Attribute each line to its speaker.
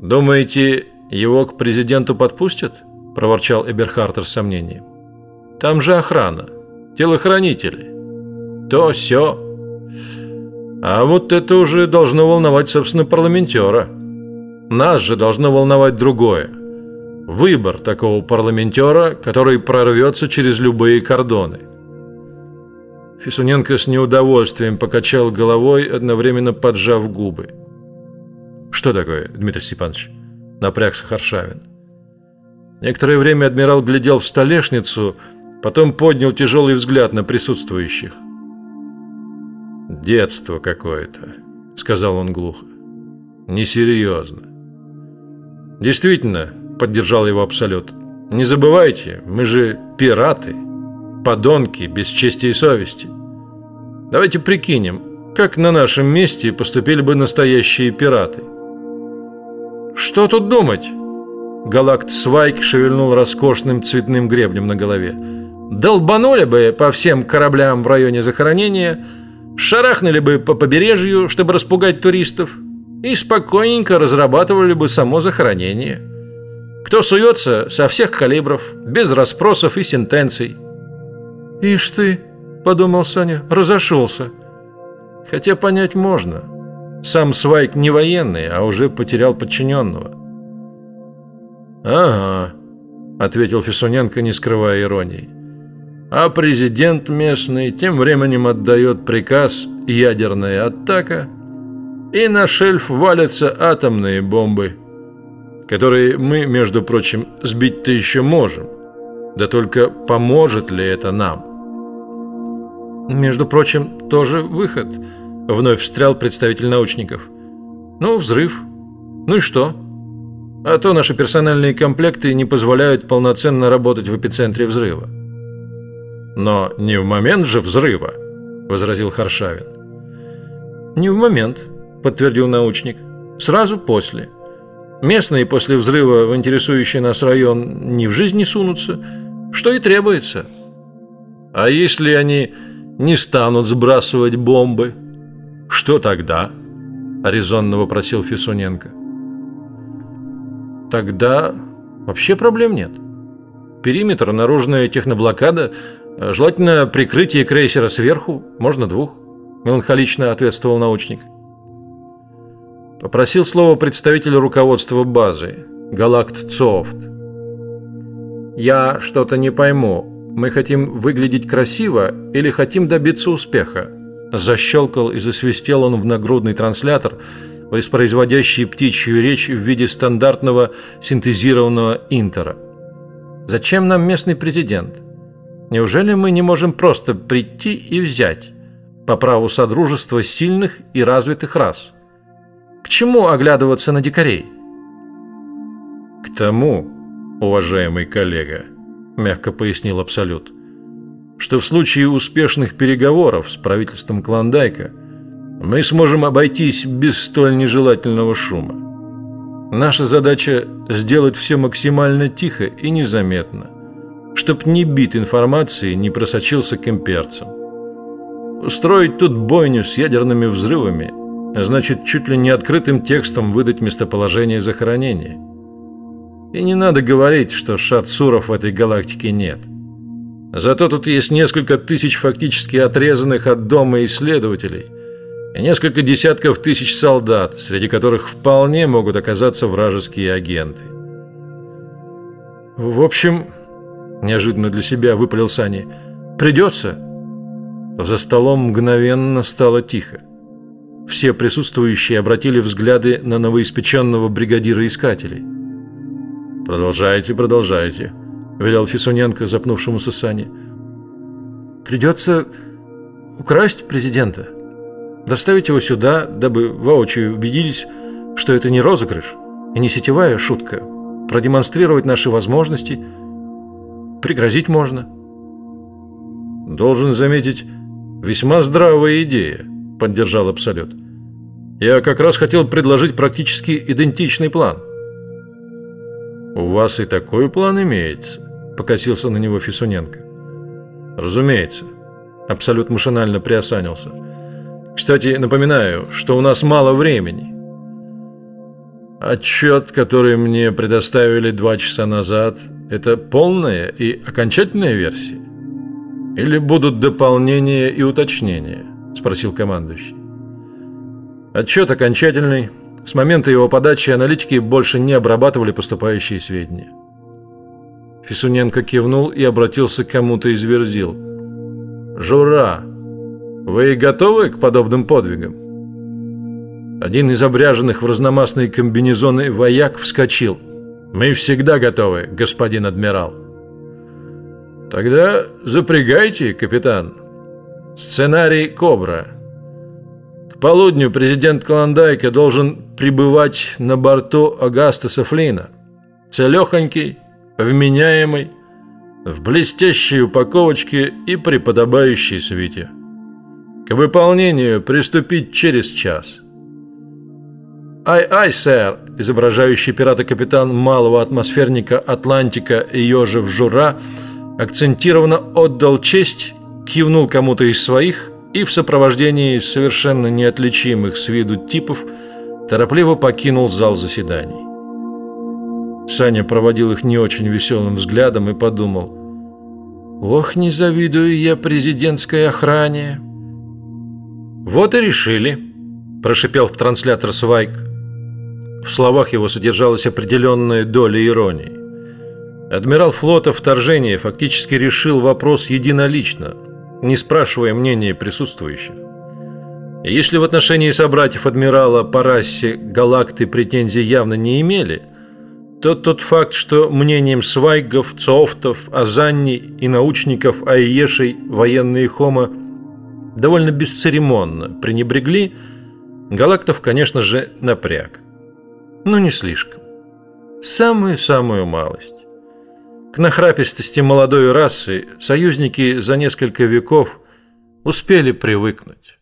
Speaker 1: Думаете, его к президенту подпустят? проворчал Эберхартер с сомнением. Там же охрана, телохранители. То все. А вот это уже должно волновать, собственно, парламентера. Нас же должно волновать другое. Выбор такого парламентера, который прорвется через любые кордоны. Фисуненко с неудовольствием покачал головой, одновременно поджав губы. Что такое, Дмитрий Степанович? Напрягся Харшавин. Некоторое время адмирал глядел в столешницу, потом поднял тяжелый взгляд на присутствующих. Детство какое-то, сказал он глухо. Несерьезно. Действительно, поддержал его Абсолют. Не забывайте, мы же пираты подонки без чести и совести. Давайте прикинем, как на нашем месте поступили бы настоящие пираты. Что тут думать? Галакт Свайк шевельнул роскошным цветным гребнем на голове. Долбанули бы по всем кораблям в районе захоронения, шарахнули бы по побережью, чтобы распугать туристов, и спокойненько разрабатывали бы само захоронение. Кто суется со всех калибров, без расспросов и сентенций. «Ишь ты!» – подумал Саня, – разошелся. Хотя понять можно. Сам Свайк не военный, а уже потерял подчиненного. «Ага», – ответил Фисуненко, не скрывая иронии. А президент местный тем временем отдает приказ «ядерная атака», и на шельф валятся атомные бомбы, которые мы, между прочим, сбить-то еще можем. Да только поможет ли это нам? Между прочим, тоже выход. Вновь встрял представитель научников. Ну, взрыв. Ну и что? А то наши персональные комплекты не позволяют полноценно работать в эпицентре взрыва. Но не в момент же взрыва, возразил Харшавин. Не в момент, подтвердил научник. Сразу после. Местные после взрыва в интересующий нас район ни в жизнь не сунутся, что и требуется. А если они не станут сбрасывать бомбы. Что тогда? резонно вопросил Фисуненко. Тогда вообще проблем нет. Периметр, наружная техноблокада, желательно прикрытие крейсера сверху, можно двух, меланхолично ответствовал научник. Попросил слово представитель руководства базы, Галакт Цофт. Я что-то не пойму. Мы хотим выглядеть красиво или хотим добиться успеха? Защелкал и засвистел он в нагрудный транслятор, воспроизводящий птичью речь в виде стандартного синтезированного интера. Зачем нам местный президент? Неужели мы не можем просто прийти и взять по праву содружества сильных и развитых рас? К чему оглядываться на дикарей? К тому, уважаемый коллега, мягко пояснил Абсолют, что в случае успешных переговоров с правительством Клондайка мы сможем обойтись без столь нежелательного шума. Наша задача сделать все максимально тихо и незаметно, чтоб ни бит информации не просочился к имперцам. Устроить тут бойню с ядерными взрывами значит чуть ли не открытым текстом выдать местоположение захоронения. И не надо говорить, что шатсуров в этой галактике нет. Зато тут есть несколько тысяч фактически отрезанных от дома исследователей и несколько десятков тысяч солдат, среди которых вполне могут оказаться вражеские агенты. В общем, неожиданно для себя выпалил Сани, придется. За столом мгновенно стало тихо. Все присутствующие обратили взгляды на новоиспеченного бригадира искателей. Продолжайте, продолжайте, велел Фисуненко запнувшемуся Сане. Придется украсть президента, доставить его сюда, дабы воочию убедились, что это не розыгрыш и не сетевая шутка, продемонстрировать наши возможности, пригрозить можно. Должен заметить, весьма здравая идея, поддержал Абсолют. Я как раз хотел предложить практически идентичный план. У вас и такой план имеется, покосился на него Фисуненко. Разумеется. Абсолют машинально приосанился. Кстати, напоминаю, что у нас мало времени. Отчет, который мне предоставили два часа назад, это полная и окончательная версия? Или будут дополнения и уточнения? Спросил командующий. Отчет окончательный. С момента его подачи аналитики больше не обрабатывали поступающие сведения. Фисуненко кивнул и обратился к кому-то из верзил. «Жура, вы готовы к подобным подвигам?» Один из обряженных в разномастные комбинезоны вояк вскочил. «Мы всегда готовы, господин адмирал». «Тогда запрягайте, капитан. Сценарий «Кобра». К полудню президент Клондайка должен прибывать на борту Агастаса Флина. Целехонький, вменяемый, в блестящей упаковочке и преподобающей свите. К выполнению приступить через час». «Ай-ай, сэр!» изображающий пирата капитан малого атмосферника Атлантика Ежев Жура акцентированно отдал честь, кивнул кому-то из своих и в сопровождении совершенно неотличимых с виду типов торопливо покинул зал заседаний. Саня проводил их не очень веселым взглядом и подумал: "Ох, не завидую я президентской охране". Вот и решили, прошипел в транслятор Свайк. В словах его содержалась определенная доля иронии. Адмирал флота вторжения фактически решил вопрос единолично, не спрашивая мнения присутствующих. Если в отношении собратьев адмирала по галакты претензий явно не имели, то тот факт, что мнением свайгов, цофтов, азанни и научников Айешей военные хома довольно бесцеремонно пренебрегли, галактов, конечно же, напряг но не слишком. Самую-самую малость. К нахрапистости молодой расы союзники за несколько веков успели привыкнуть.